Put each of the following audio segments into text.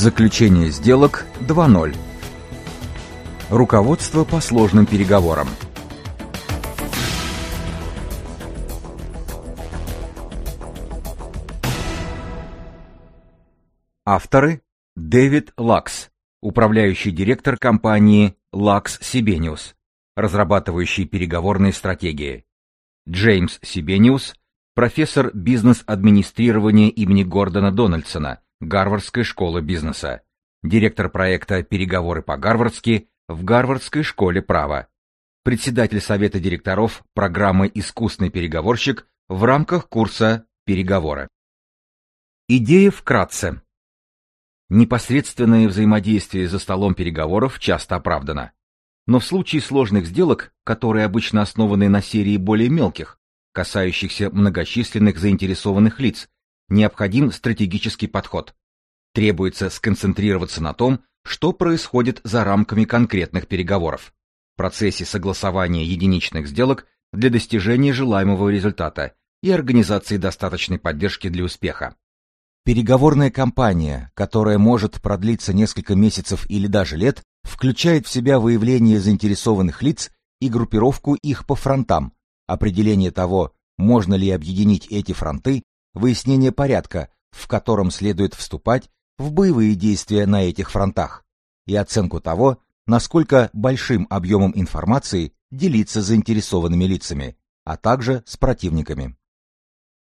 Заключение сделок 2.0. Руководство по сложным переговорам. Авторы Дэвид Лакс, управляющий директор компании Lux Sibenius, разрабатывающий переговорные стратегии. Джеймс Сибениус, профессор бизнес-администрирования имени Гордона Дональдсона, Гарвардской школы бизнеса, директор проекта «Переговоры по-гарвардски» в Гарвардской школе права, председатель совета директоров программы «Искусный переговорщик» в рамках курса «Переговоры». Идея вкратце. Непосредственное взаимодействие за столом переговоров часто оправдано. Но в случае сложных сделок, которые обычно основаны на серии более мелких, касающихся многочисленных заинтересованных лиц, необходим стратегический подход. Требуется сконцентрироваться на том, что происходит за рамками конкретных переговоров, процессе согласования единичных сделок для достижения желаемого результата и организации достаточной поддержки для успеха. Переговорная кампания, которая может продлиться несколько месяцев или даже лет, включает в себя выявление заинтересованных лиц и группировку их по фронтам, определение того, можно ли объединить эти фронты выяснение порядка, в котором следует вступать в боевые действия на этих фронтах, и оценку того, насколько большим объемом информации делиться заинтересованными лицами, а также с противниками.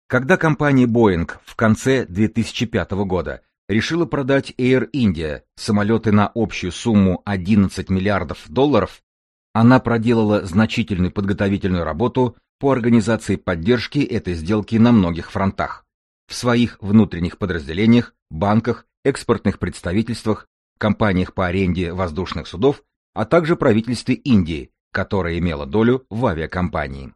Когда компания Boeing в конце 2005 года решила продать Air India самолеты на общую сумму 11 миллиардов долларов, она проделала значительную подготовительную работу по организации поддержки этой сделки на многих фронтах. В своих внутренних подразделениях, банках, экспортных представительствах, компаниях по аренде воздушных судов, а также правительстве Индии, которое имело долю в авиакомпании.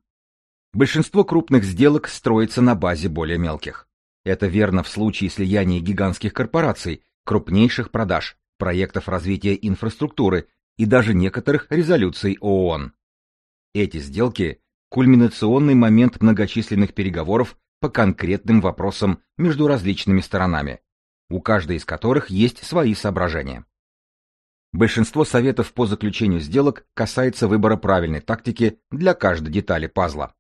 Большинство крупных сделок строится на базе более мелких. Это верно в случае слияния гигантских корпораций, крупнейших продаж, проектов развития инфраструктуры и даже некоторых резолюций ООН. Эти сделки кульминационный момент многочисленных переговоров по конкретным вопросам между различными сторонами, у каждой из которых есть свои соображения. Большинство советов по заключению сделок касается выбора правильной тактики для каждой детали пазла.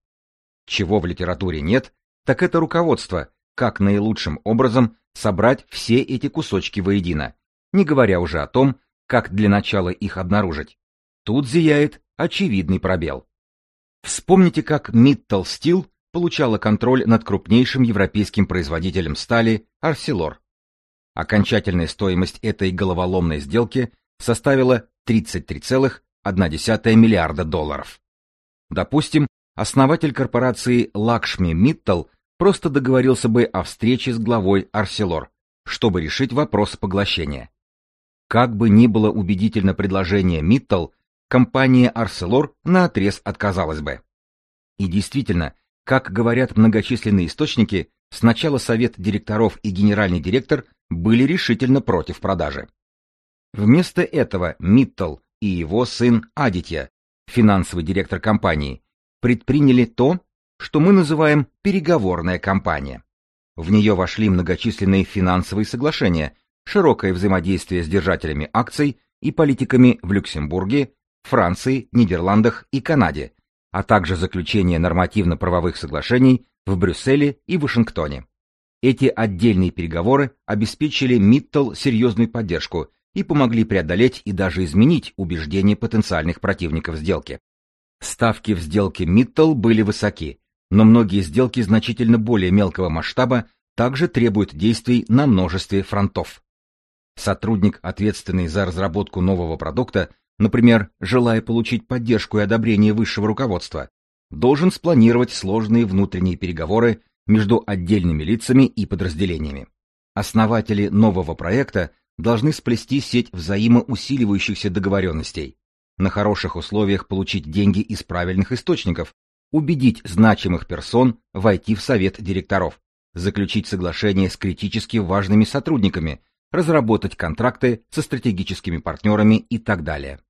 Чего в литературе нет, так это руководство, как наилучшим образом собрать все эти кусочки воедино, не говоря уже о том, как для начала их обнаружить. Тут зияет очевидный пробел. Вспомните, как Mittal Steel получала контроль над крупнейшим европейским производителем стали Arcelor. Окончательная стоимость этой головоломной сделки составила 33,1 миллиарда долларов. Допустим, основатель корпорации Lakshmi Mittal просто договорился бы о встрече с главой Arcelor, чтобы решить вопрос поглощения. Как бы ни было убедительно предложение Mittal, компания Arcelor наотрез отказалась бы. И действительно, как говорят многочисленные источники, сначала совет директоров и генеральный директор были решительно против продажи. Вместо этого Миттл и его сын Адитья, финансовый директор компании, предприняли то, что мы называем переговорная кампания. В нее вошли многочисленные финансовые соглашения, широкое взаимодействие с держателями акций и политиками в Люксембурге, Франции, Нидерландах и Канаде, а также заключение нормативно-правовых соглашений в Брюсселе и Вашингтоне. Эти отдельные переговоры обеспечили Миттл серьезную поддержку и помогли преодолеть и даже изменить убеждения потенциальных противников сделки. Ставки в сделке Миттл были высоки, но многие сделки значительно более мелкого масштаба также требуют действий на множестве фронтов. Сотрудник, ответственный за разработку нового продукта, например, желая получить поддержку и одобрение высшего руководства, должен спланировать сложные внутренние переговоры между отдельными лицами и подразделениями. Основатели нового проекта должны сплести сеть взаимоусиливающихся договоренностей, на хороших условиях получить деньги из правильных источников, убедить значимых персон войти в совет директоров, заключить соглашение с критически важными сотрудниками, разработать контракты со стратегическими партнерами и так далее.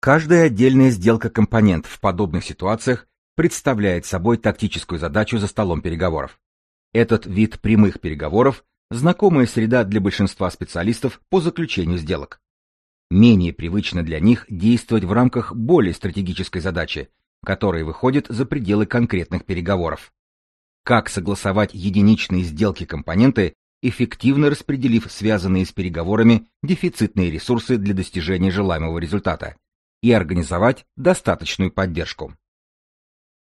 Каждая отдельная сделка-компонент в подобных ситуациях представляет собой тактическую задачу за столом переговоров. Этот вид прямых переговоров знакомая среда для большинства специалистов по заключению сделок. Менее привычно для них действовать в рамках более стратегической задачи, которая выходит за пределы конкретных переговоров. Как согласовать единичные сделки компоненты, эффективно распределив связанные с переговорами дефицитные ресурсы для достижения желаемого результата, и организовать достаточную поддержку.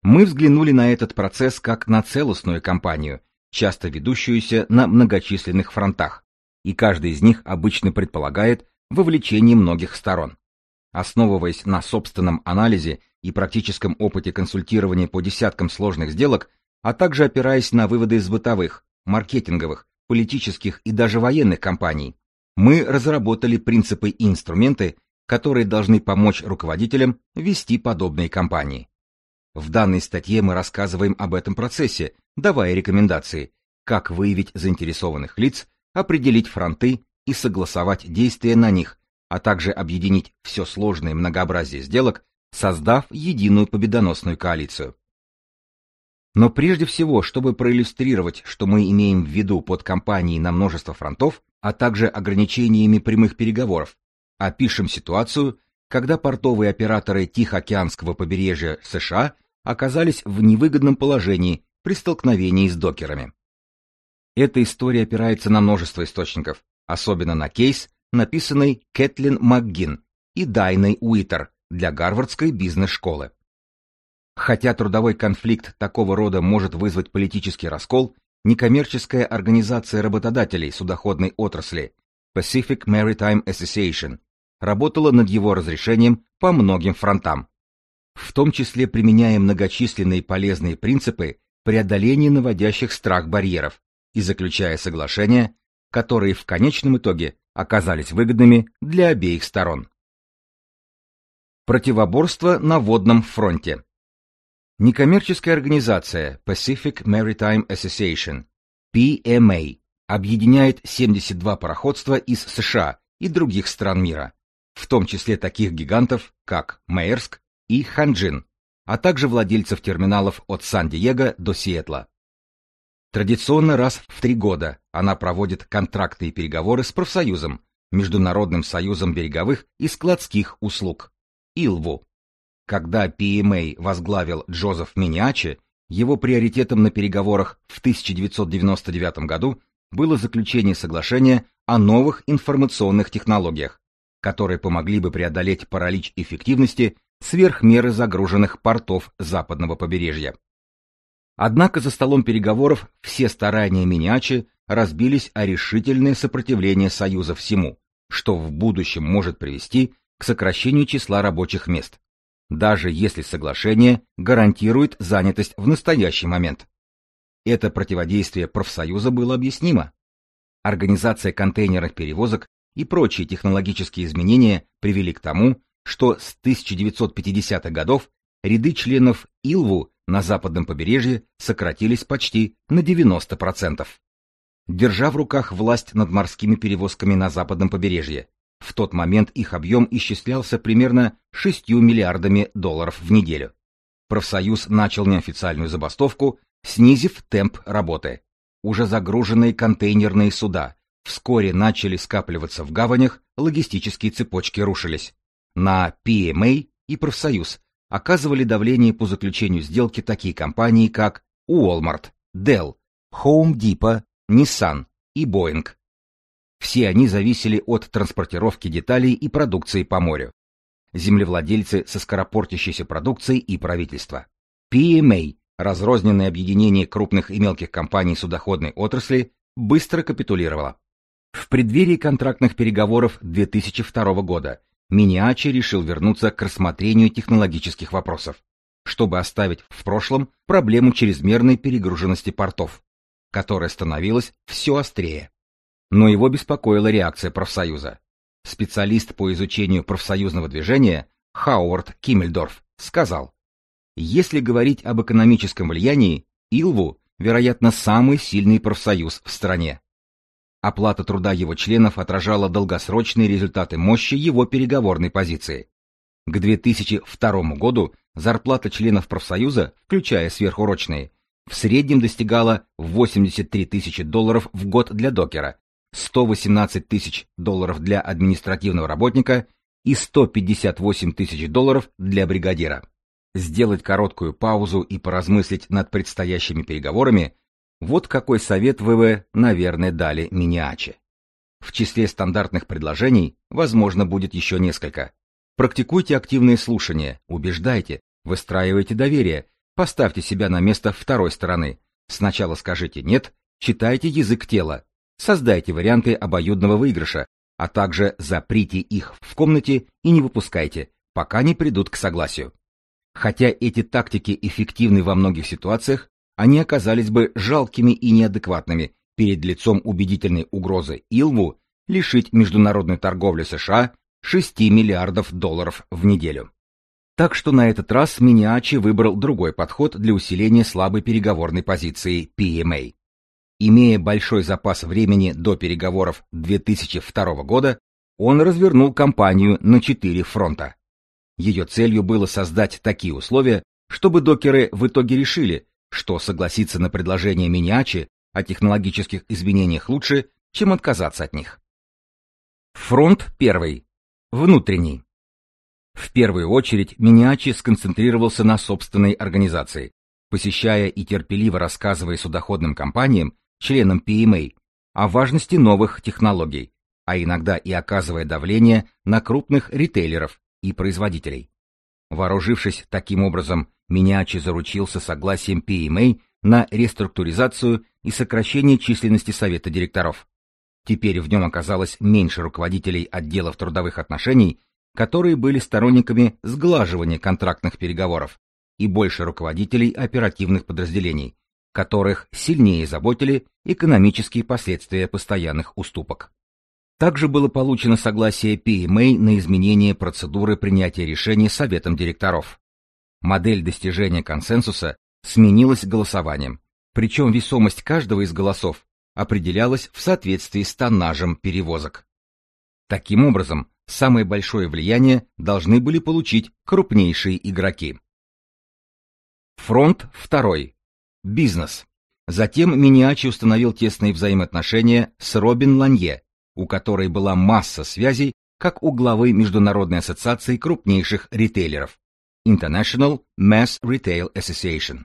Мы взглянули на этот процесс как на целостную кампанию, часто ведущуюся на многочисленных фронтах, и каждый из них обычно предполагает вовлечение многих сторон. Основываясь на собственном анализе и практическом опыте консультирования по десяткам сложных сделок, а также опираясь на выводы из бытовых, маркетинговых, политических и даже военных компаний, мы разработали принципы и инструменты, которые должны помочь руководителям вести подобные кампании. В данной статье мы рассказываем об этом процессе, давая рекомендации, как выявить заинтересованных лиц, определить фронты и согласовать действия на них, а также объединить все сложное многообразие сделок, создав единую победоносную коалицию. Но прежде всего, чтобы проиллюстрировать, что мы имеем в виду под компанией на множество фронтов, а также ограничениями прямых переговоров, опишем ситуацию, когда портовые операторы Тихоокеанского побережья США оказались в невыгодном положении при столкновении с докерами. Эта история опирается на множество источников, особенно на кейс, написанный Кэтлин МакГин и Дайной Уитер для Гарвардской бизнес-школы. Хотя трудовой конфликт такого рода может вызвать политический раскол, некоммерческая организация работодателей судоходной отрасли Pacific Maritime Association работала над его разрешением по многим фронтам, в том числе применяя многочисленные полезные принципы преодоления наводящих страх барьеров и заключая соглашения, которые в конечном итоге оказались выгодными для обеих сторон. Противоборство на водном фронте. Некоммерческая организация Pacific Maritime Association, PMA, объединяет 72 пароходства из США и других стран мира, в том числе таких гигантов, как Маерск, и Ханджин, а также владельцев терминалов от Сан-Диего до Сиэтла. Традиционно раз в три года она проводит контрактные переговоры с профсоюзом, Международным союзом береговых и складских услуг, ИЛВУ. Когда PMA возглавил Джозеф Миниачи, его приоритетом на переговорах в 1999 году было заключение соглашения о новых информационных технологиях, которые помогли бы преодолеть паралич эффективности сверх меры загруженных портов западного побережья. Однако за столом переговоров все старания Миниачи разбились о решительное сопротивление Союза всему, что в будущем может привести к сокращению числа рабочих мест, даже если соглашение гарантирует занятость в настоящий момент. Это противодействие профсоюза было объяснимо. Организация контейнерных перевозок и прочие технологические изменения привели к тому, что с 1950-х годов ряды членов Илву на западном побережье сократились почти на 90%. Держа в руках власть над морскими перевозками на западном побережье, в тот момент их объем исчислялся примерно 6 миллиардами долларов в неделю. Профсоюз начал неофициальную забастовку, снизив темп работы. Уже загруженные контейнерные суда вскоре начали скапливаться в гаванях, логистические цепочки рушились на PMA и профсоюз оказывали давление по заключению сделки такие компании, как Walmart, Dell, Home Depot, Nissan и Boeing. Все они зависели от транспортировки деталей и продукции по морю. Землевладельцы со скоропортящейся продукцией и правительство. PMA, разрозненное объединение крупных и мелких компаний судоходной отрасли, быстро капитулировало. В преддверии контрактных переговоров 2002 года Миниачи решил вернуться к рассмотрению технологических вопросов, чтобы оставить в прошлом проблему чрезмерной перегруженности портов, которая становилась все острее. Но его беспокоила реакция профсоюза. Специалист по изучению профсоюзного движения Хауард Киммельдорф сказал, если говорить об экономическом влиянии, Илву, вероятно, самый сильный профсоюз в стране. Оплата труда его членов отражала долгосрочные результаты мощи его переговорной позиции. К 2002 году зарплата членов профсоюза, включая сверхурочные, в среднем достигала 83 тысячи долларов в год для докера, 118 тысяч долларов для административного работника и 158 тысяч долларов для бригадира. Сделать короткую паузу и поразмыслить над предстоящими переговорами – вот какой совет ВВ, наверное, дали Миниачи. В числе стандартных предложений, возможно, будет еще несколько. Практикуйте активные слушания, убеждайте, выстраивайте доверие, поставьте себя на место второй стороны. Сначала скажите «нет», читайте язык тела, создайте варианты обоюдного выигрыша, а также заприте их в комнате и не выпускайте, пока не придут к согласию. Хотя эти тактики эффективны во многих ситуациях, они оказались бы жалкими и неадекватными перед лицом убедительной угрозы Илву лишить международной торговли США 6 миллиардов долларов в неделю. Так что на этот раз Миниачи выбрал другой подход для усиления слабой переговорной позиции PMA. Имея большой запас времени до переговоров 2002 года, он развернул кампанию на четыре фронта. Ее целью было создать такие условия, чтобы докеры в итоге решили, что согласиться на предложение Миниачи о технологических изменениях лучше, чем отказаться от них. Фронт первый. Внутренний. В первую очередь Миниачи сконцентрировался на собственной организации, посещая и терпеливо рассказывая судоходным компаниям, членам PMA, о важности новых технологий, а иногда и оказывая давление на крупных ритейлеров и производителей. Вооружившись таким образом, Миниачи заручился согласием PMA на реструктуризацию и сокращение численности совета директоров. Теперь в нем оказалось меньше руководителей отделов трудовых отношений, которые были сторонниками сглаживания контрактных переговоров, и больше руководителей оперативных подразделений, которых сильнее заботили экономические последствия постоянных уступок. Также было получено согласие PMA на изменение процедуры принятия решений Советом директоров. Модель достижения консенсуса сменилась голосованием, причем весомость каждого из голосов определялась в соответствии с тоннажем перевозок. Таким образом, самое большое влияние должны были получить крупнейшие игроки. Фронт второй. Бизнес. Затем Миниачи установил тесные взаимоотношения с Робин Ланье, у которой была масса связей, как у главы Международной ассоциации крупнейших ритейлеров International Mass Retail Association.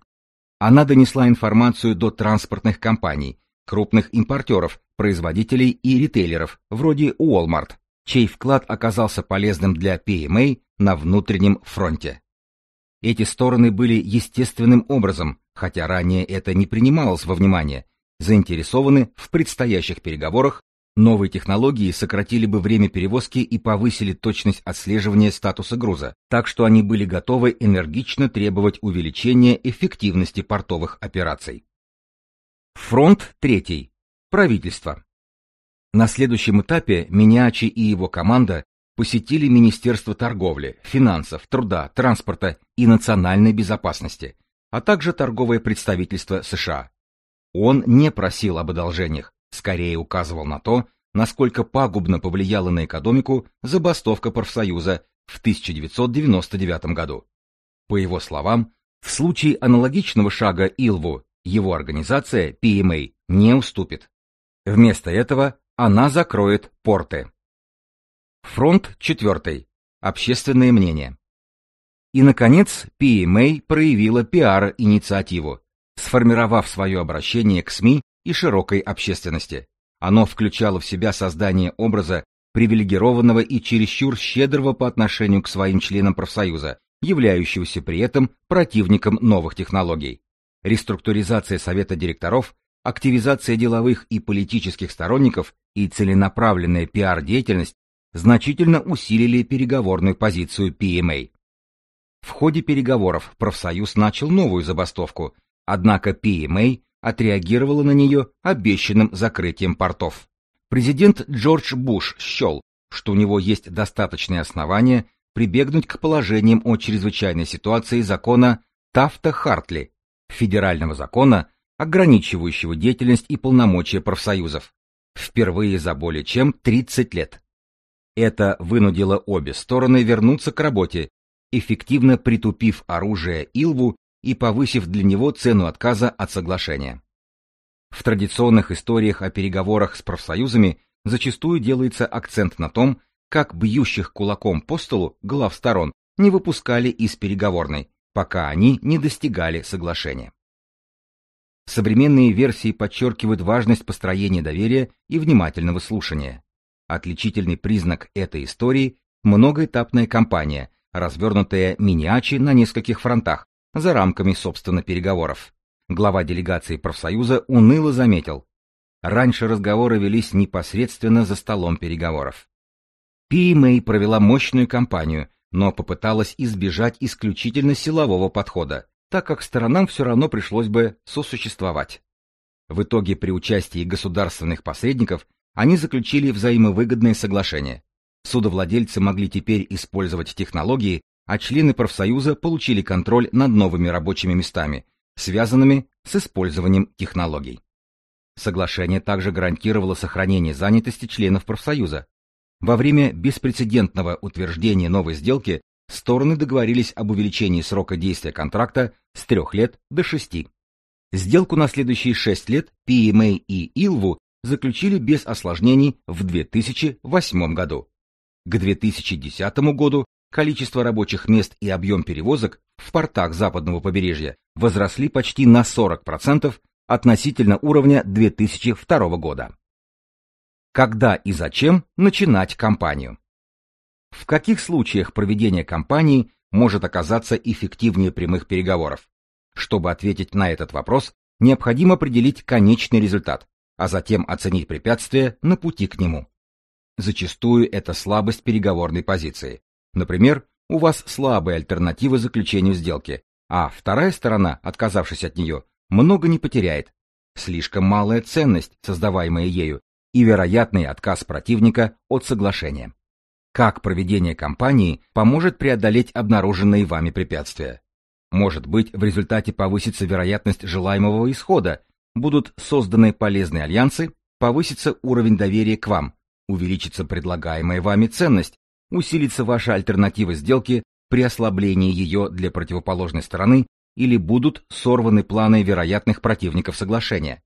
Она донесла информацию до транспортных компаний, крупных импортеров, производителей и ритейлеров, вроде Walmart, чей вклад оказался полезным для PMA на внутреннем фронте. Эти стороны были естественным образом, хотя ранее это не принималось во внимание, заинтересованы в предстоящих переговорах Новые технологии сократили бы время перевозки и повысили точность отслеживания статуса груза, так что они были готовы энергично требовать увеличения эффективности портовых операций. Фронт третий. Правительство. На следующем этапе Миниачи и его команда посетили Министерство торговли, финансов, труда, транспорта и национальной безопасности, а также торговое представительство США. Он не просил об одолжениях, скорее указывал на то, насколько пагубно повлияла на экономику забастовка профсоюза в 1999 году. По его словам, в случае аналогичного шага Илву его организация PMA не уступит. Вместо этого она закроет порты. Фронт четвертый. Общественное мнение. И, наконец, PMA проявила пиар-инициативу, сформировав свое обращение к СМИ и широкой общественности. Оно включало в себя создание образа привилегированного и чересчур щедрого по отношению к своим членам профсоюза, являющегося при этом противником новых технологий. Реструктуризация совета директоров, активизация деловых и политических сторонников и целенаправленная пиар-деятельность значительно усилили переговорную позицию PMA. В ходе переговоров профсоюз начал новую забастовку, однако PMA отреагировала на нее обещанным закрытием портов. Президент Джордж Буш счел, что у него есть достаточные основания прибегнуть к положениям о чрезвычайной ситуации закона Тафта-Хартли, федерального закона, ограничивающего деятельность и полномочия профсоюзов, впервые за более чем 30 лет. Это вынудило обе стороны вернуться к работе, эффективно притупив оружие Илву и повысив для него цену отказа от соглашения. В традиционных историях о переговорах с профсоюзами зачастую делается акцент на том, как бьющих кулаком по столу глав сторон не выпускали из переговорной, пока они не достигали соглашения. Современные версии подчеркивают важность построения доверия и внимательного слушания. Отличительный признак этой истории – многоэтапная кампания, развернутая Миниачи на нескольких фронтах, за рамками, собственно, переговоров. Глава делегации профсоюза уныло заметил, раньше разговоры велись непосредственно за столом переговоров. Пи Мэй провела мощную кампанию, но попыталась избежать исключительно силового подхода, так как сторонам все равно пришлось бы сосуществовать. В итоге при участии государственных посредников они заключили взаимовыгодное соглашение. Судовладельцы могли теперь использовать технологии, а члены профсоюза получили контроль над новыми рабочими местами, связанными с использованием технологий. Соглашение также гарантировало сохранение занятости членов профсоюза. Во время беспрецедентного утверждения новой сделки стороны договорились об увеличении срока действия контракта с трех лет до шести. Сделку на следующие шесть лет PMA и Илву заключили без осложнений в 2008 году. К 2010 году количество рабочих мест и объем перевозок в портах западного побережья возросли почти на 40% относительно уровня 2002 года. Когда и зачем начинать кампанию? В каких случаях проведение кампании может оказаться эффективнее прямых переговоров? Чтобы ответить на этот вопрос, необходимо определить конечный результат, а затем оценить препятствия на пути к нему. Зачастую это слабость переговорной позиции. Например, у вас слабая альтернатива заключению сделки, а вторая сторона, отказавшись от нее, много не потеряет. Слишком малая ценность, создаваемая ею, и вероятный отказ противника от соглашения. Как проведение кампании поможет преодолеть обнаруженные вами препятствия? Может быть, в результате повысится вероятность желаемого исхода, будут созданы полезные альянсы, повысится уровень доверия к вам, увеличится предлагаемая вами ценность, усилится ваша альтернатива сделки при ослаблении ее для противоположной стороны или будут сорваны планы вероятных противников соглашения.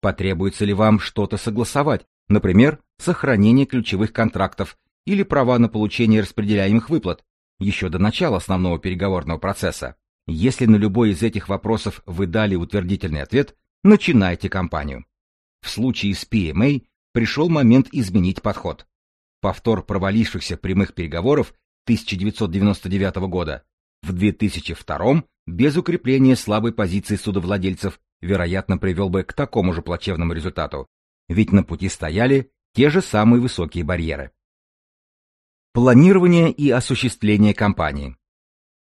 Потребуется ли вам что-то согласовать, например, сохранение ключевых контрактов или права на получение распределяемых выплат, еще до начала основного переговорного процесса. Если на любой из этих вопросов вы дали утвердительный ответ, начинайте кампанию. В случае с PMA пришел момент изменить подход повтор провалившихся прямых переговоров 1999 года, в 2002 без укрепления слабой позиции судовладельцев, вероятно, привел бы к такому же плачевному результату, ведь на пути стояли те же самые высокие барьеры. Планирование и осуществление кампании.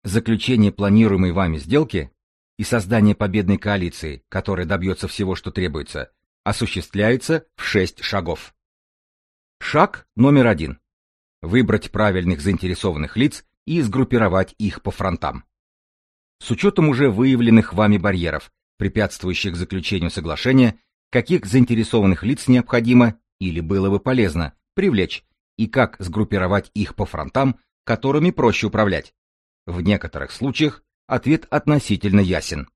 Заключение планируемой вами сделки и создание победной коалиции, которая добьется всего, что требуется, осуществляется в шесть шагов. Шаг номер один. Выбрать правильных заинтересованных лиц и сгруппировать их по фронтам. С учетом уже выявленных вами барьеров, препятствующих заключению соглашения, каких заинтересованных лиц необходимо или было бы полезно привлечь и как сгруппировать их по фронтам, которыми проще управлять. В некоторых случаях ответ относительно ясен.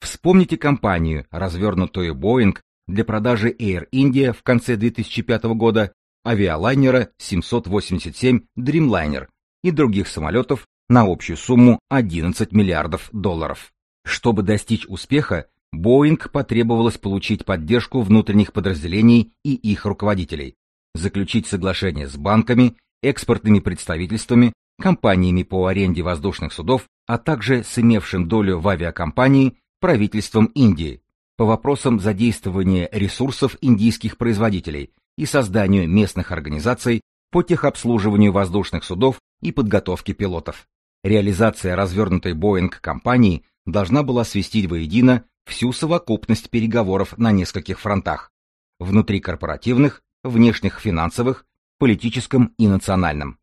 Вспомните компанию, развернутую Boeing для продажи Air India в конце 2005 года авиалайнера 787 Dreamliner и других самолетов на общую сумму 11 миллиардов долларов. Чтобы достичь успеха, Boeing потребовалось получить поддержку внутренних подразделений и их руководителей, заключить соглашение с банками, экспортными представительствами, компаниями по аренде воздушных судов, а также с имевшим долю в авиакомпании правительством Индии, по вопросам задействования ресурсов индийских производителей и созданию местных организаций по техобслуживанию воздушных судов и подготовке пилотов. Реализация развернутой Боинг компании должна была свести воедино всю совокупность переговоров на нескольких фронтах – внутрикорпоративных, внешних финансовых, политическом и национальном.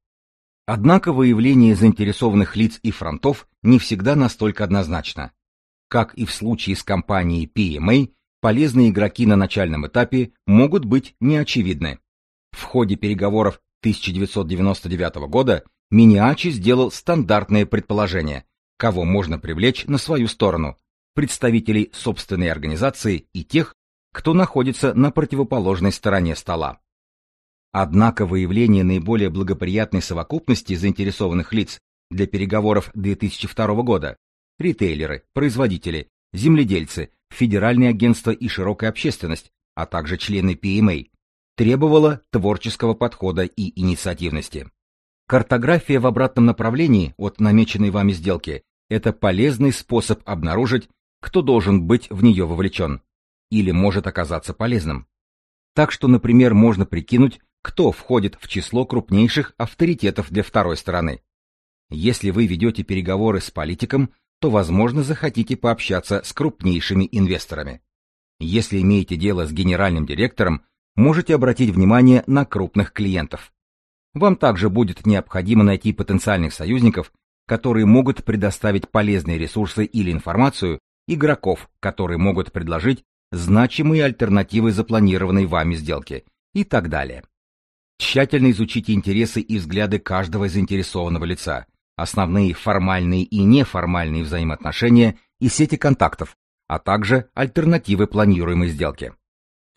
Однако выявление заинтересованных лиц и фронтов не всегда настолько однозначно. Как и в случае с компанией PMA, полезные игроки на начальном этапе могут быть неочевидны. В ходе переговоров 1999 года Миниачи сделал стандартное предположение, кого можно привлечь на свою сторону, представителей собственной организации и тех, кто находится на противоположной стороне стола. Однако выявление наиболее благоприятной совокупности заинтересованных лиц для переговоров 2002 года – ритейлеры, производители, земледельцы, федеральные агентства и широкая общественность, а также члены PMA – требовало творческого подхода и инициативности. Картография в обратном направлении от намеченной вами сделки – это полезный способ обнаружить, кто должен быть в нее вовлечен или может оказаться полезным. Так что, например, можно прикинуть, кто входит в число крупнейших авторитетов для второй стороны. Если вы ведете переговоры с политиком, то, возможно, захотите пообщаться с крупнейшими инвесторами. Если имеете дело с генеральным директором, можете обратить внимание на крупных клиентов. Вам также будет необходимо найти потенциальных союзников, которые могут предоставить полезные ресурсы или информацию, игроков, которые могут предложить значимые альтернативы запланированной вами сделке и так далее. Тщательно изучите интересы и взгляды каждого заинтересованного лица, основные формальные и неформальные взаимоотношения и сети контактов, а также альтернативы планируемой сделки.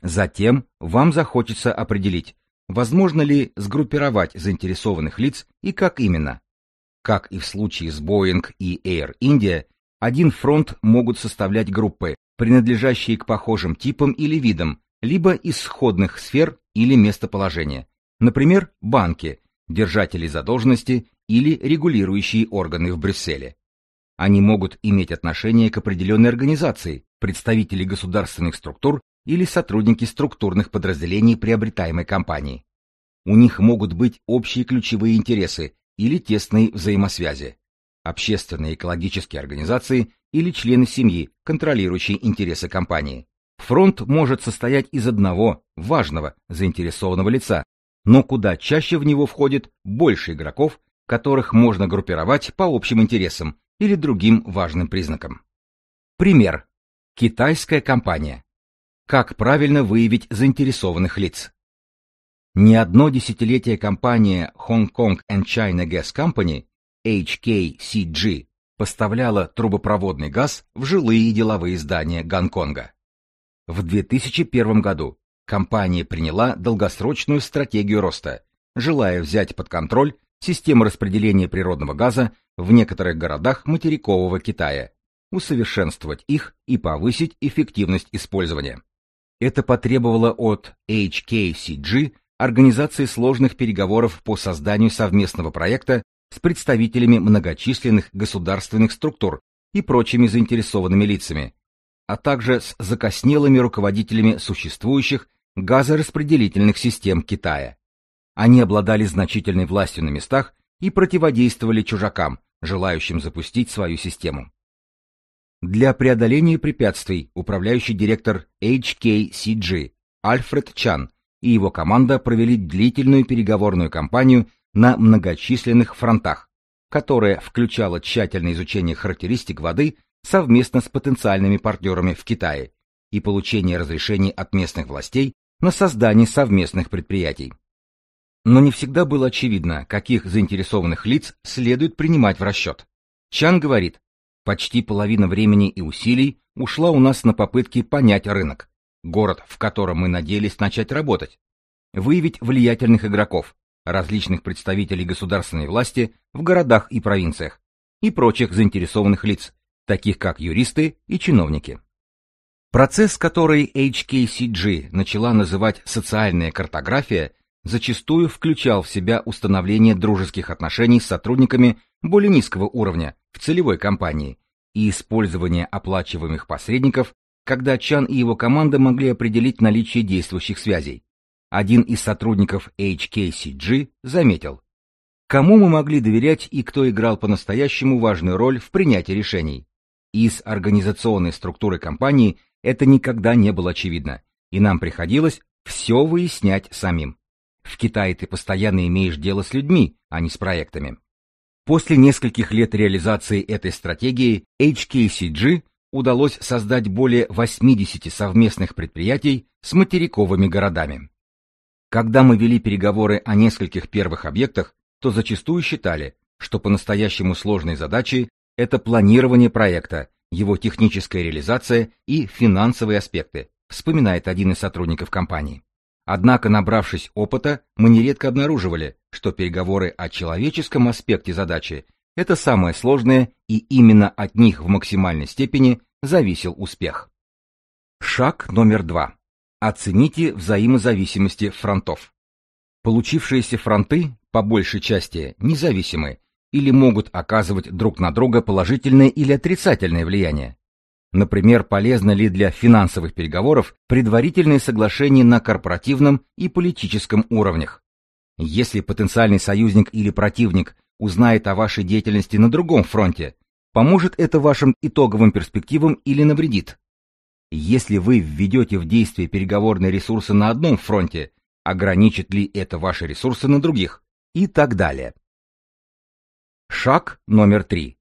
Затем вам захочется определить, возможно ли сгруппировать заинтересованных лиц и как именно. Как и в случае с Boeing и Air India, один фронт могут составлять группы, принадлежащие к похожим типам или видам, либо из сходных сфер или местоположения, например, банки, держатели задолженности или регулирующие органы в Брюсселе. Они могут иметь отношение к определенной организации, представители государственных структур или сотрудники структурных подразделений приобретаемой компании. У них могут быть общие ключевые интересы или тесные взаимосвязи, общественные экологические организации или члены семьи, контролирующие интересы компании. Фронт может состоять из одного, важного, заинтересованного лица, но куда чаще в него входит больше игроков, которых можно группировать по общим интересам или другим важным признакам. Пример. Китайская компания. Как правильно выявить заинтересованных лиц? Не одно десятилетие компания Hong Kong and China Gas Company HKCG поставляла трубопроводный газ в жилые и деловые здания Гонконга. В 2001 году компания приняла долгосрочную стратегию роста, желая взять под контроль систему распределения природного газа в некоторых городах материкового Китая, усовершенствовать их и повысить эффективность использования. Это потребовало от HKCG организации сложных переговоров по созданию совместного проекта с представителями многочисленных государственных структур и прочими заинтересованными лицами, а также с закоснелыми руководителями существующих газораспределительных систем Китая. Они обладали значительной властью на местах и противодействовали чужакам, желающим запустить свою систему. Для преодоления препятствий управляющий директор HKCG Альфред Чан и его команда провели длительную переговорную кампанию на многочисленных фронтах, которая включала тщательное изучение характеристик воды совместно с потенциальными партнерами в Китае и получение разрешений от местных властей на создание совместных предприятий. Но не всегда было очевидно, каких заинтересованных лиц следует принимать в расчет. Чан говорит, почти половина времени и усилий ушла у нас на попытки понять рынок, город, в котором мы надеялись начать работать, выявить влиятельных игроков, различных представителей государственной власти в городах и провинциях и прочих заинтересованных лиц, таких как юристы и чиновники. Процесс, который HKCG начала называть социальная картография, зачастую включал в себя установление дружеских отношений с сотрудниками более низкого уровня в целевой компании и использование оплачиваемых посредников, когда Чан и его команда могли определить наличие действующих связей, один из сотрудников HKCG заметил, кому мы могли доверять и кто играл по-настоящему важную роль в принятии решений. Из организационной структуры компании это никогда не было очевидно, и нам приходилось все выяснять самим. В Китае ты постоянно имеешь дело с людьми, а не с проектами. После нескольких лет реализации этой стратегии HKCG удалось создать более 80 совместных предприятий с материковыми городами. Когда мы вели переговоры о нескольких первых объектах, то зачастую считали, что по-настоящему сложной задачей Это планирование проекта, его техническая реализация и финансовые аспекты, вспоминает один из сотрудников компании. Однако, набравшись опыта, мы нередко обнаруживали, что переговоры о человеческом аспекте задачи – это самое сложное, и именно от них в максимальной степени зависел успех. Шаг номер два. Оцените взаимозависимости фронтов. Получившиеся фронты, по большей части, независимы или могут оказывать друг на друга положительное или отрицательное влияние. Например, полезно ли для финансовых переговоров предварительные соглашения на корпоративном и политическом уровнях? Если потенциальный союзник или противник узнает о вашей деятельности на другом фронте, поможет это вашим итоговым перспективам или навредит? Если вы введете в действие переговорные ресурсы на одном фронте, ограничит ли это ваши ресурсы на других? И так далее. Шаг номер три.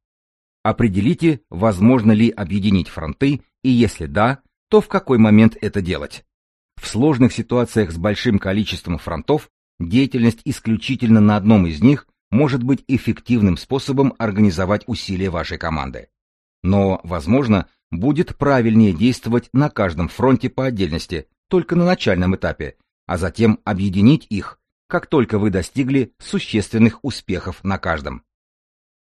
Определите, возможно ли объединить фронты, и если да, то в какой момент это делать. В сложных ситуациях с большим количеством фронтов деятельность исключительно на одном из них может быть эффективным способом организовать усилия вашей команды. Но, возможно, будет правильнее действовать на каждом фронте по отдельности, только на начальном этапе, а затем объединить их, как только вы достигли существенных успехов на каждом.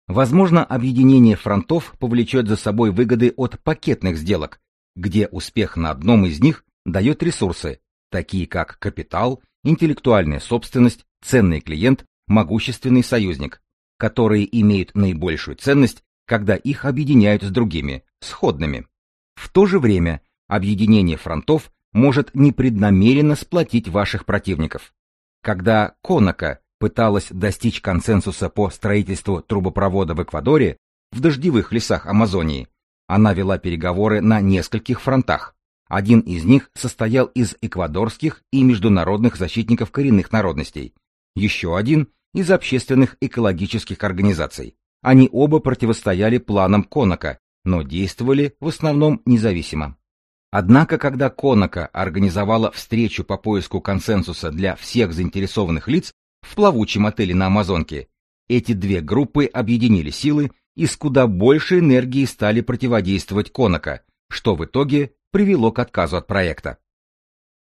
Возможно, объединение фронтов повлечет за собой выгоды от пакетных сделок, где успех на одном из них дает ресурсы, такие как капитал, интеллектуальная собственность, ценный клиент, могущественный союзник, которые имеют наибольшую ценность, когда их объединяют с другими, сходными. В то же время объединение фронтов может непреднамеренно сплотить ваших противников. Когда Конака пыталась достичь консенсуса по строительству трубопровода в Эквадоре, в дождевых лесах Амазонии, она вела переговоры на нескольких фронтах. Один из них состоял из эквадорских и международных защитников коренных народностей, еще один – из общественных экологических организаций. Они оба противостояли планам Конака, но действовали в основном независимо. Однако, когда Конака организовала встречу по поиску консенсуса для всех заинтересованных лиц, в плавучем отеле на Амазонке, эти две группы объединили силы и с куда большей энергией стали противодействовать Конака, что в итоге привело к отказу от проекта.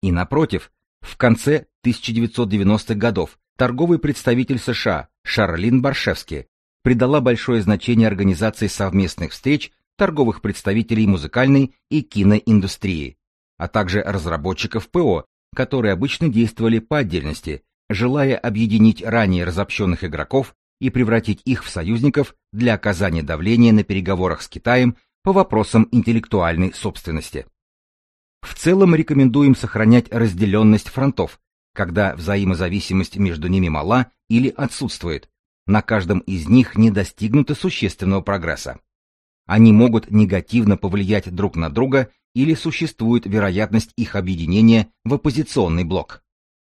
И напротив, в конце 1990-х годов торговый представитель США Шарлин Баршевски придала большое значение организации совместных встреч торговых представителей музыкальной и киноиндустрии, а также разработчиков ПО, которые обычно действовали по отдельности, желая объединить ранее разобщенных игроков и превратить их в союзников для оказания давления на переговорах с Китаем по вопросам интеллектуальной собственности. В целом рекомендуем сохранять разделенность фронтов, когда взаимозависимость между ними мала или отсутствует, на каждом из них не достигнуто существенного прогресса. Они могут негативно повлиять друг на друга или существует вероятность их объединения в оппозиционный блок.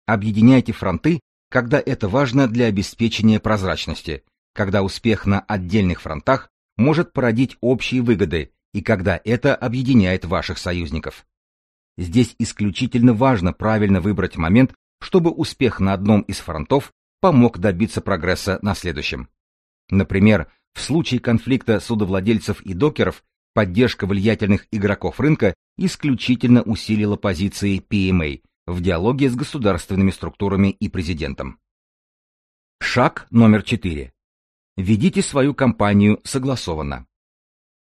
Объединяйте фронты, когда это важно для обеспечения прозрачности, когда успех на отдельных фронтах может породить общие выгоды и когда это объединяет ваших союзников. Здесь исключительно важно правильно выбрать момент, чтобы успех на одном из фронтов помог добиться прогресса на следующем. Например, в случае конфликта судовладельцев и докеров поддержка влиятельных игроков рынка исключительно усилила позиции PMA, в диалоге с государственными структурами и президентом. Шаг номер 4. Ведите свою компанию согласованно.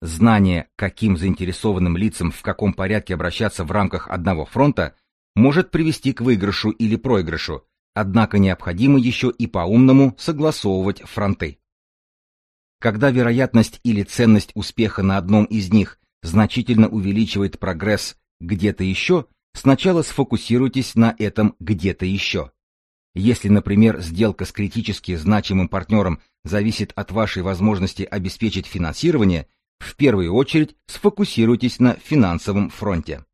Знание, каким заинтересованным лицам в каком порядке обращаться в рамках одного фронта, может привести к выигрышу или проигрышу, однако необходимо еще и по-умному согласовывать фронты. Когда вероятность или ценность успеха на одном из них значительно увеличивает прогресс где-то еще, Сначала сфокусируйтесь на этом где-то еще. Если, например, сделка с критически значимым партнером зависит от вашей возможности обеспечить финансирование, в первую очередь сфокусируйтесь на финансовом фронте.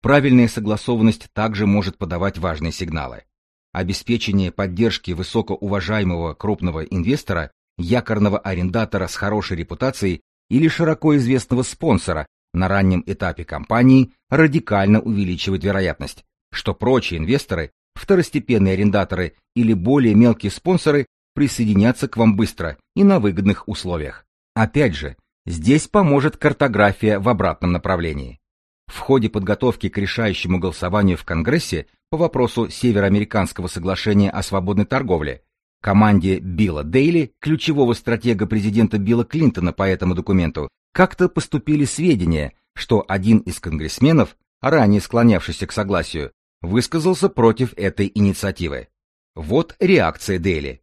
Правильная согласованность также может подавать важные сигналы. Обеспечение поддержки высокоуважаемого крупного инвестора, якорного арендатора с хорошей репутацией или широко известного спонсора на раннем этапе кампании радикально увеличивает вероятность, что прочие инвесторы, второстепенные арендаторы или более мелкие спонсоры присоединятся к вам быстро и на выгодных условиях. Опять же, Здесь поможет картография в обратном направлении. В ходе подготовки к решающему голосованию в Конгрессе по вопросу Североамериканского соглашения о свободной торговле команде Билла Дейли, ключевого стратега президента Билла Клинтона по этому документу, как-то поступили сведения, что один из конгрессменов, ранее склонявшийся к согласию, высказался против этой инициативы. Вот реакция Дейли.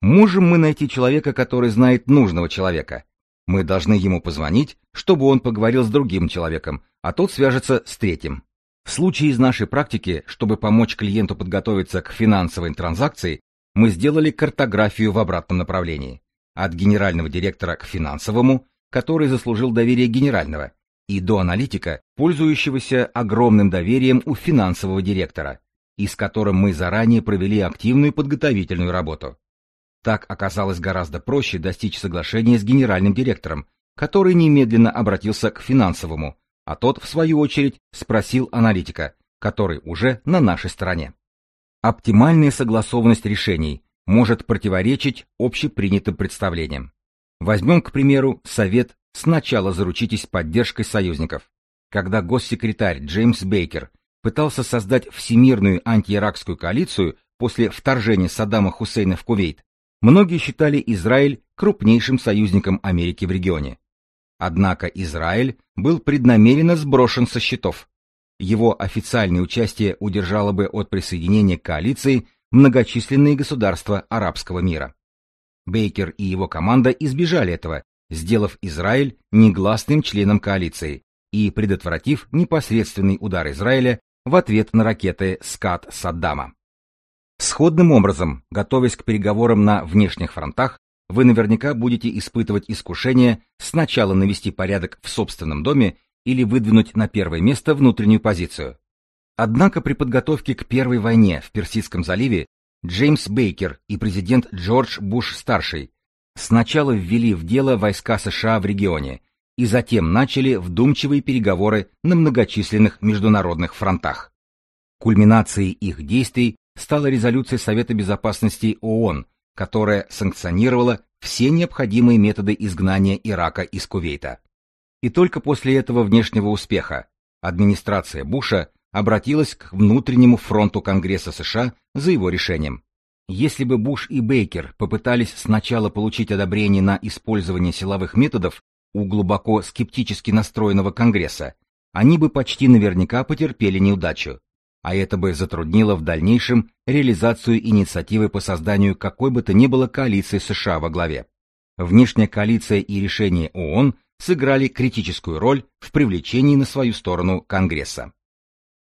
Можем мы найти человека, который знает нужного человека? Мы должны ему позвонить, чтобы он поговорил с другим человеком, а тот свяжется с третьим. В случае из нашей практики, чтобы помочь клиенту подготовиться к финансовой транзакции, мы сделали картографию в обратном направлении. От генерального директора к финансовому, который заслужил доверие генерального, и до аналитика, пользующегося огромным доверием у финансового директора, и с которым мы заранее провели активную подготовительную работу. Так оказалось гораздо проще достичь соглашения с генеральным директором, который немедленно обратился к финансовому, а тот, в свою очередь, спросил аналитика, который уже на нашей стороне. Оптимальная согласованность решений может противоречить общепринятым представлениям. Возьмем, к примеру, совет «Сначала заручитесь поддержкой союзников». Когда госсекретарь Джеймс Бейкер пытался создать всемирную антииракскую коалицию после вторжения Саддама Хусейна в Кувейт, Многие считали Израиль крупнейшим союзником Америки в регионе. Однако Израиль был преднамеренно сброшен со счетов. Его официальное участие удержало бы от присоединения к коалиции многочисленные государства арабского мира. Бейкер и его команда избежали этого, сделав Израиль негласным членом коалиции и предотвратив непосредственный удар Израиля в ответ на ракеты «Скат» Саддама. Сходным образом, готовясь к переговорам на внешних фронтах, вы наверняка будете испытывать искушение сначала навести порядок в собственном доме или выдвинуть на первое место внутреннюю позицию. Однако при подготовке к Первой войне в Персидском заливе Джеймс Бейкер и президент Джордж Буш-старший сначала ввели в дело войска США в регионе и затем начали вдумчивые переговоры на многочисленных международных фронтах. Кульминацией их действий стала резолюция Совета Безопасности ООН, которая санкционировала все необходимые методы изгнания Ирака из Кувейта. И только после этого внешнего успеха администрация Буша обратилась к внутреннему фронту Конгресса США за его решением. Если бы Буш и Бейкер попытались сначала получить одобрение на использование силовых методов у глубоко скептически настроенного Конгресса, они бы почти наверняка потерпели неудачу, а это бы затруднило в дальнейшем реализацию инициативы по созданию какой бы то ни было коалиции США во главе. Внешняя коалиция и решения ООН сыграли критическую роль в привлечении на свою сторону Конгресса.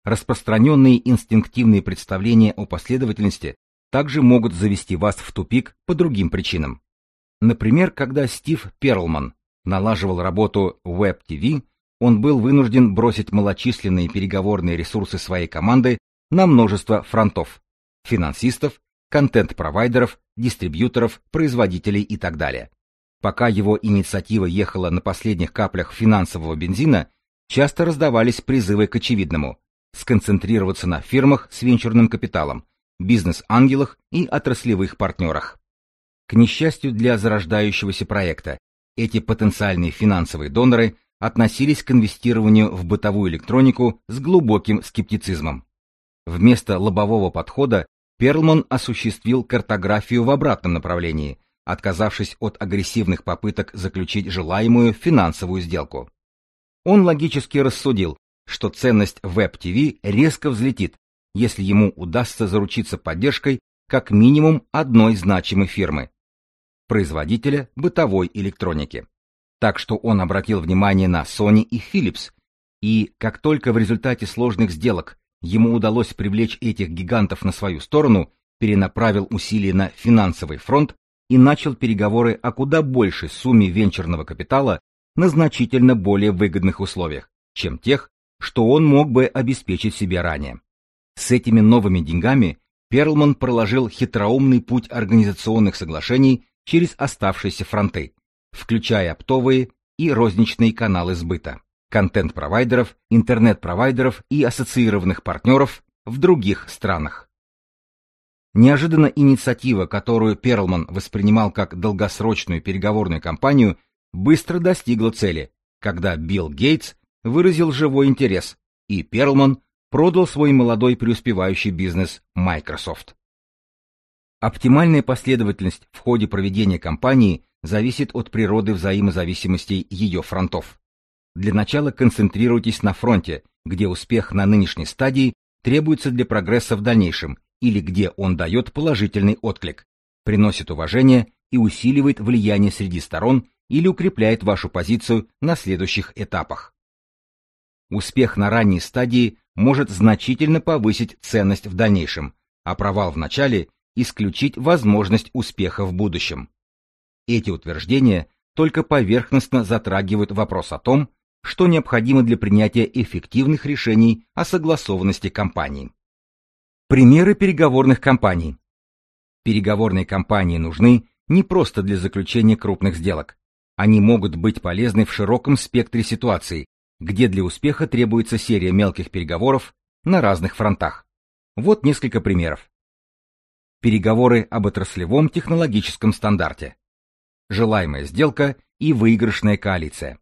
Распространенные инстинктивные представления о последовательности также могут завести вас в тупик по другим причинам. Например, когда Стив Перлман налаживал работу Web TV, он был вынужден бросить малочисленные переговорные ресурсы своей команды на множество фронтов – финансистов, контент-провайдеров, дистрибьюторов, производителей и так далее. Пока его инициатива ехала на последних каплях финансового бензина, часто раздавались призывы к очевидному – сконцентрироваться на фирмах с венчурным капиталом, бизнес-ангелах и отраслевых партнерах. К несчастью для зарождающегося проекта, эти потенциальные финансовые доноры относились к инвестированию в бытовую электронику с глубоким скептицизмом. Вместо лобового подхода Перлман осуществил картографию в обратном направлении, отказавшись от агрессивных попыток заключить желаемую финансовую сделку. Он логически рассудил, что ценность Web-TV резко взлетит, если ему удастся заручиться поддержкой как минимум одной значимой фирмы – производителя бытовой электроники. Так что он обратил внимание на Sony и Philips, и как только в результате сложных сделок ему удалось привлечь этих гигантов на свою сторону, перенаправил усилия на финансовый фронт и начал переговоры о куда большей сумме венчурного капитала на значительно более выгодных условиях, чем тех, что он мог бы обеспечить себе ранее. С этими новыми деньгами Перлман проложил хитроумный путь организационных соглашений через оставшиеся фронты, включая оптовые и розничные каналы сбыта, контент-провайдеров, интернет-провайдеров и ассоциированных партнеров в других странах. Неожиданно инициатива, которую Перлман воспринимал как долгосрочную переговорную кампанию, быстро достигла цели, когда Билл Гейтс выразил живой интерес, и Перлман продал свой молодой преуспевающий бизнес Microsoft. Оптимальная последовательность в ходе проведения кампании зависит от природы взаимозависимостей ее фронтов. Для начала концентрируйтесь на фронте, где успех на нынешней стадии требуется для прогресса в дальнейшем или где он дает положительный отклик, приносит уважение и усиливает влияние среди сторон или укрепляет вашу позицию на следующих этапах. Успех на ранней стадии может значительно повысить ценность в дальнейшем, а провал в начале исключить возможность успеха в будущем. Эти утверждения только поверхностно затрагивают вопрос о том, что необходимо для принятия эффективных решений о согласованности компании. Примеры переговорных кампаний. Переговорные кампании нужны не просто для заключения крупных сделок. Они могут быть полезны в широком спектре ситуаций, где для успеха требуется серия мелких переговоров на разных фронтах. Вот несколько примеров. Переговоры об отраслевом технологическом стандарте. Желаемая сделка и выигрышная коалиция.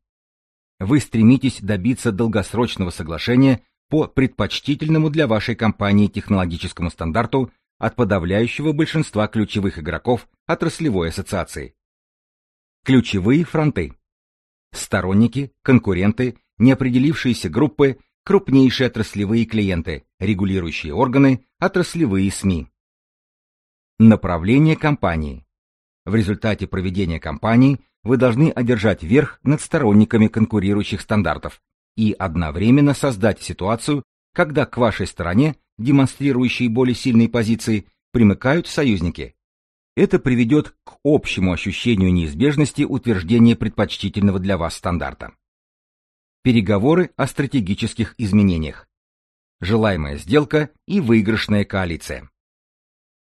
Вы стремитесь добиться долгосрочного соглашения по предпочтительному для вашей компании технологическому стандарту от подавляющего большинства ключевых игроков отраслевой ассоциации. Ключевые фронты. Сторонники, конкуренты, неопределившиеся группы, крупнейшие отраслевые клиенты, регулирующие органы, отраслевые СМИ. Направление компании. В результате проведения кампании вы должны одержать верх над сторонниками конкурирующих стандартов и одновременно создать ситуацию, когда к вашей стороне, демонстрирующей более сильные позиции, примыкают союзники. Это приведет к общему ощущению неизбежности утверждения предпочтительного для вас стандарта. Переговоры о стратегических изменениях. Желаемая сделка и выигрышная коалиция.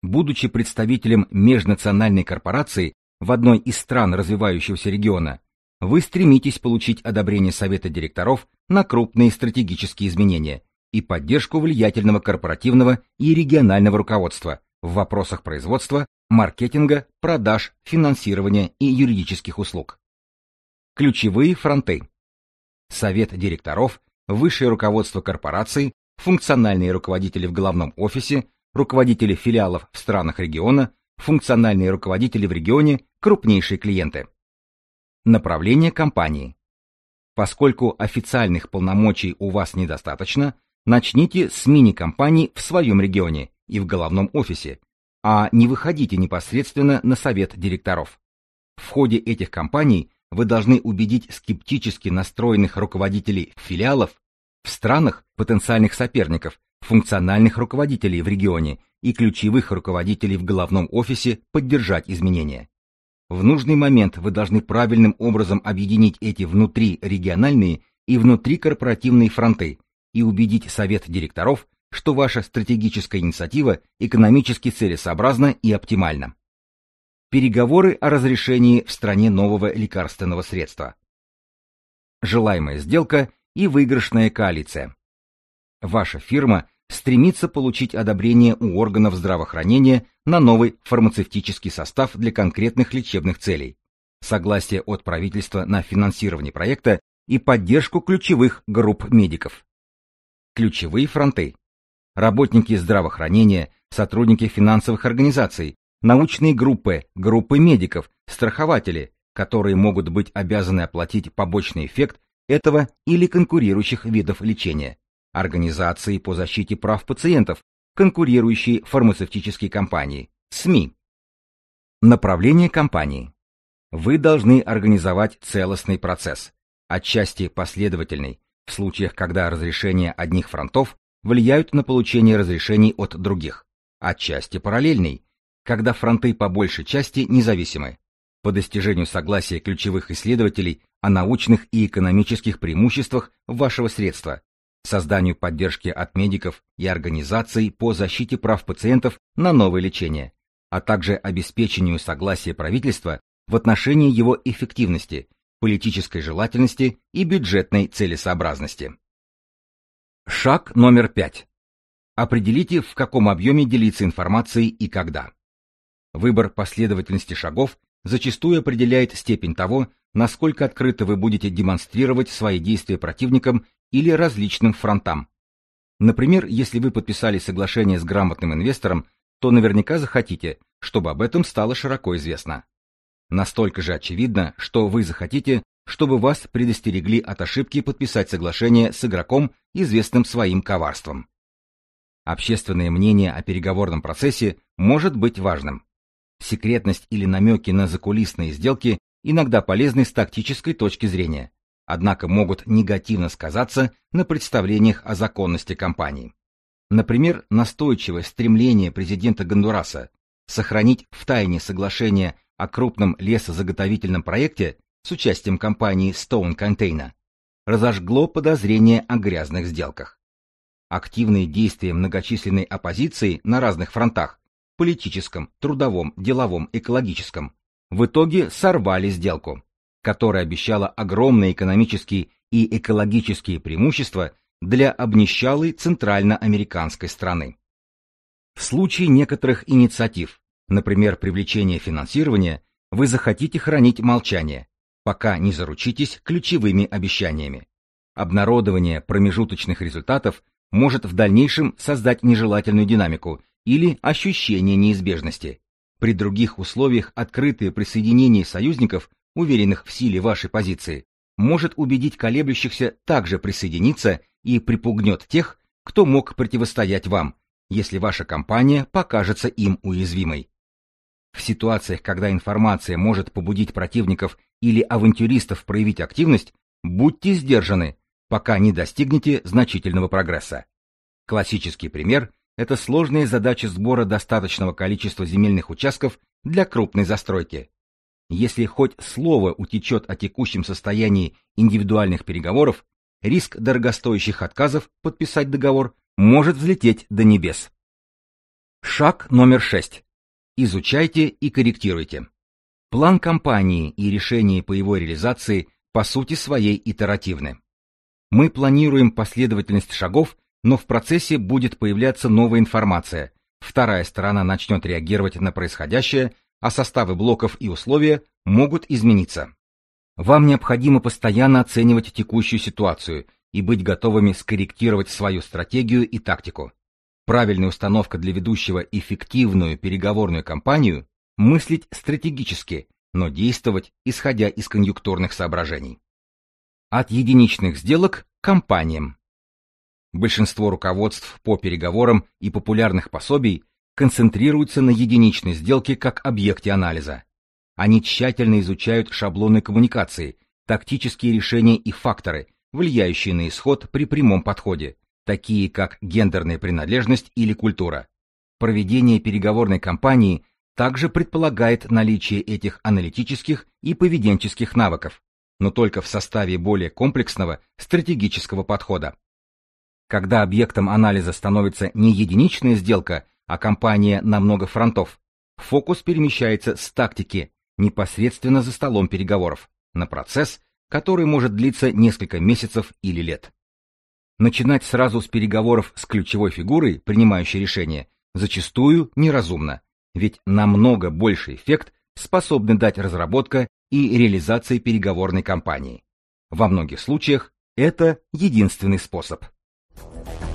Будучи представителем межнациональной корпорации в одной из стран развивающегося региона, вы стремитесь получить одобрение Совета директоров на крупные стратегические изменения и поддержку влиятельного корпоративного и регионального руководства в вопросах производства, маркетинга, продаж, финансирования и юридических услуг. Ключевые фронты. Совет директоров, высшее руководство корпорации, функциональные руководители в главном офисе, руководители филиалов в странах региона, функциональные руководители в регионе, крупнейшие клиенты. Направление компании. Поскольку официальных полномочий у вас недостаточно, начните с мини-компаний в своем регионе и в головном офисе, а не выходите непосредственно на совет директоров. В ходе этих компаний вы должны убедить скептически настроенных руководителей филиалов в странах потенциальных соперников, функциональных руководителей в регионе и ключевых руководителей в головном офисе поддержать изменения. В нужный момент вы должны правильным образом объединить эти внутрирегиональные и внутрикорпоративные фронты и убедить совет директоров, что ваша стратегическая инициатива экономически целесообразна и оптимальна. Переговоры о разрешении в стране нового лекарственного средства. Желаемая сделка и выигрышная коалиция. Ваша фирма стремится получить одобрение у органов здравоохранения на новый фармацевтический состав для конкретных лечебных целей, согласие от правительства на финансирование проекта и поддержку ключевых групп медиков. Ключевые фронты. Работники здравоохранения, сотрудники финансовых организаций, научные группы, группы медиков, страхователи, которые могут быть обязаны оплатить побочный эффект этого или конкурирующих видов лечения, организации по защите прав пациентов, конкурирующие фармацевтические компании, СМИ. Направление компании. Вы должны организовать целостный процесс, отчасти последовательный, в случаях, когда разрешения одних фронтов влияют на получение разрешений от других, отчасти параллельный, когда фронты по большей части независимы, по достижению согласия ключевых исследователей о научных и экономических преимуществах вашего средства, созданию поддержки от медиков и организаций по защите прав пациентов на новое лечение, а также обеспечению согласия правительства в отношении его эффективности, политической желательности и бюджетной целесообразности. Шаг номер пять. Определите, в каком объеме делиться информацией и когда. Выбор последовательности шагов зачастую определяет степень того, насколько открыто вы будете демонстрировать свои действия противникам или различным фронтам. Например, если вы подписали соглашение с грамотным инвестором, то наверняка захотите, чтобы об этом стало широко известно. Настолько же очевидно, что вы захотите, чтобы вас предостерегли от ошибки подписать соглашение с игроком, известным своим коварством. Общественное мнение о переговорном процессе может быть важным. Секретность или намеки на закулисные сделки иногда полезны с тактической точки зрения, однако могут негативно сказаться на представлениях о законности компании. Например, настойчивое стремление президента Гондураса сохранить в тайне соглашение о крупном лесозаготовительном проекте с участием компании Stone Container разожгло подозрения о грязных сделках. Активные действия многочисленной оппозиции на разных фронтах – политическом, трудовом, деловом, экологическом – в итоге сорвали сделку, которая обещала огромные экономические и экологические преимущества для обнищалой центральноамериканской страны. В случае некоторых инициатив, например, привлечения финансирования, вы захотите хранить молчание, пока не заручитесь ключевыми обещаниями. Обнародование промежуточных результатов может в дальнейшем создать нежелательную динамику или ощущение неизбежности. При других условиях открытое присоединение союзников, уверенных в силе вашей позиции, может убедить колеблющихся также присоединиться и припугнет тех, кто мог противостоять вам, если ваша компания покажется им уязвимой. В ситуациях, когда информация может побудить противников или авантюристов проявить активность, будьте сдержаны, пока не достигнете значительного прогресса. Классический пример – это сложные задачи сбора достаточного количества земельных участков для крупной застройки. Если хоть слово утечет о текущем состоянии индивидуальных переговоров, риск дорогостоящих отказов подписать договор может взлететь до небес. Шаг номер шесть. Изучайте и корректируйте. План компании и решения по его реализации по сути своей итеративны. Мы планируем последовательность шагов, но в процессе будет появляться новая информация. Вторая сторона начнет реагировать на происходящее, а составы блоков и условия могут измениться. Вам необходимо постоянно оценивать текущую ситуацию и быть готовыми скорректировать свою стратегию и тактику. Правильная установка для ведущего эффективную переговорную кампанию – мыслить стратегически, но действовать, исходя из конъюнктурных соображений. От единичных сделок к компаниям. Большинство руководств по переговорам и популярных пособий концентрируются на единичной сделке как объекте анализа. Они тщательно изучают шаблоны коммуникации, тактические решения и факторы, влияющие на исход при прямом подходе, такие как гендерная принадлежность или культура. Проведение переговорной кампании также предполагает наличие этих аналитических и поведенческих навыков, но только в составе более комплексного стратегического подхода. Когда объектом анализа становится не единичная сделка, а компания на много фронтов, фокус перемещается с тактики непосредственно за столом переговоров на процесс, который может длиться несколько месяцев или лет. Начинать сразу с переговоров с ключевой фигурой, принимающей решение, зачастую неразумно, ведь намного больший эффект способны дать разработка и реализация переговорной кампании. Во многих случаях это единственный способ. Thank you.